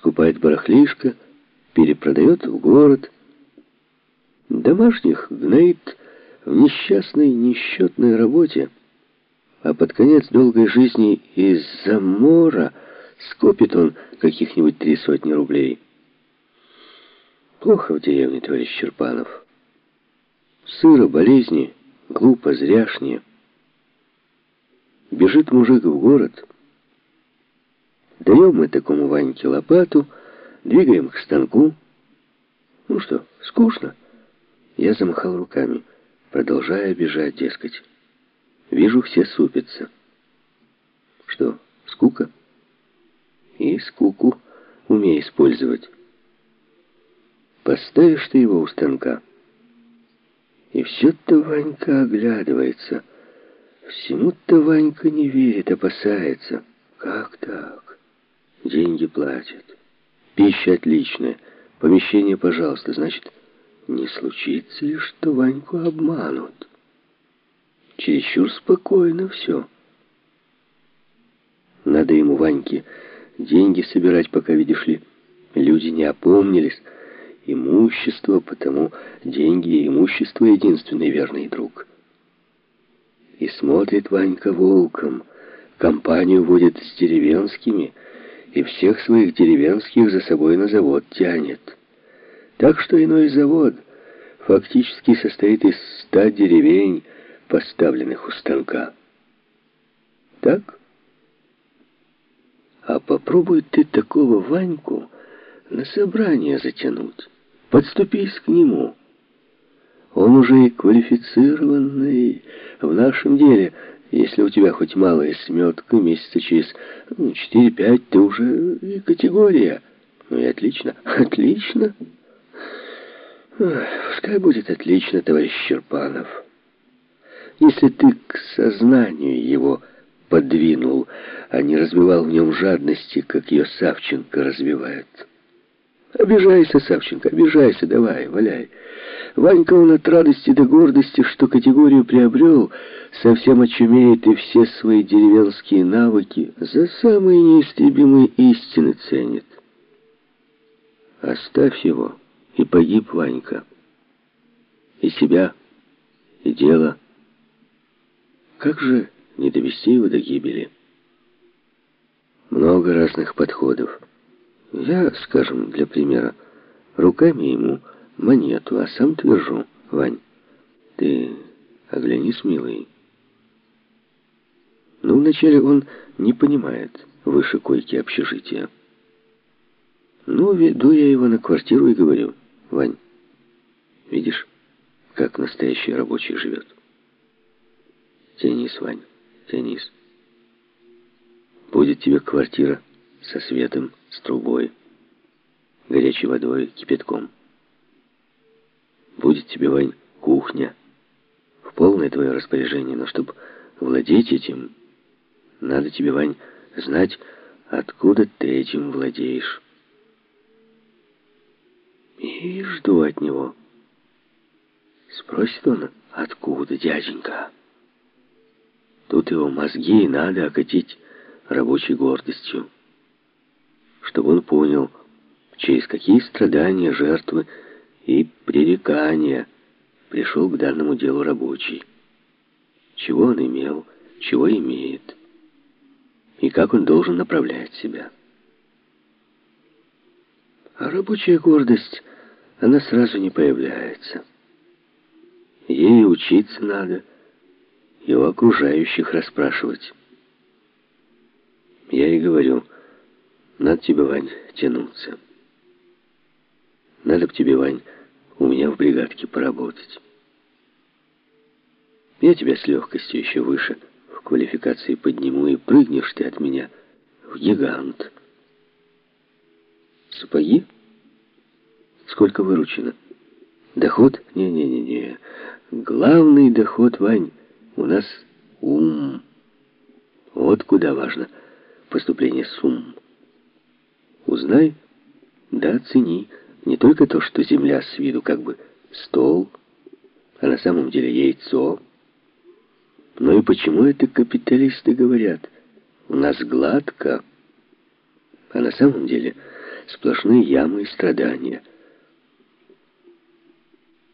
скупает барахлишко, перепродает в город. Домашних гноит в несчастной, несчетной работе, а под конец долгой жизни из-за мора скопит он каких-нибудь три сотни рублей. Плохо в деревне, товарищ Черпанов. Сыро, болезни, глупо, зряшнее. Бежит мужик в город. Даем мы такому Ваньке лопату, двигаем к станку. Ну что, скучно? Я замахал руками, продолжая бежать, дескать. Вижу, все супятся. Что, скука? И скуку умей использовать. Поставишь ты его у станка, и все-то Ванька оглядывается. Всему-то Ванька не верит, опасается. Как так? Деньги платят. Пища отличная. Помещение, пожалуйста. Значит, не случится ли, что Ваньку обманут? Чересчур спокойно все. Надо ему, Ваньке, деньги собирать, пока, видишь ли, люди не опомнились. Имущество, потому деньги и имущество — единственный верный друг. И смотрит Ванька волком, компанию водит с деревенскими, и всех своих деревенских за собой на завод тянет. Так что иной завод фактически состоит из ста деревень, поставленных у станка. Так? А попробуй ты такого Ваньку на собрание затянуть. Подступись к нему. Он уже и квалифицированный в нашем деле. Если у тебя хоть малая сметка, месяца через ну, 4-5, ты уже и категория. Ну и отлично. Отлично. Пускай будет отлично, товарищ Черпанов. Если ты к сознанию его подвинул, а не развивал в нем жадности, как ее Савченко развивает. Обижайся, Савченко, обижайся, давай, валяй. Ванька он от радости до гордости, что категорию приобрел, совсем очумеет и все свои деревенские навыки за самые неистребимые истины ценит. Оставь его, и погиб Ванька. И себя, и дело. Как же не довести его до гибели? Много разных подходов. Я, скажем, для примера, руками ему монету, а сам твержу, Вань, ты оглянись, милый. Ну, вначале он не понимает выше койки общежития. Ну, веду я его на квартиру и говорю, Вань, видишь, как настоящий рабочий живет? Тянись, Вань, тянись. Будет тебе квартира со светом, с трубой, горячей водой, кипятком. Будет тебе, Вань, кухня, в полное твое распоряжение, но чтобы владеть этим, надо тебе, Вань, знать, откуда ты этим владеешь. И жду от него. Спросит он, откуда, дяденька? Тут его мозги надо окатить рабочей гордостью чтобы он понял, через какие страдания, жертвы и пререкания пришел к данному делу рабочий. Чего он имел, чего имеет, и как он должен направлять себя. А рабочая гордость, она сразу не появляется. Ей учиться надо, и у окружающих расспрашивать. Я и говорю, надо тебе, Вань, тянуться. Надо б тебе, Вань, у меня в бригадке поработать. Я тебя с легкостью еще выше в квалификации подниму, и прыгнешь ты от меня в гигант. Сапоги? Сколько выручено? Доход? Не-не-не-не. Главный доход, Вань, у нас ум. Вот куда важно поступление сумм. Узнай, да оцени. Не только то, что земля с виду как бы стол, а на самом деле яйцо, но и почему это капиталисты говорят, у нас гладко, а на самом деле сплошные ямы и страдания.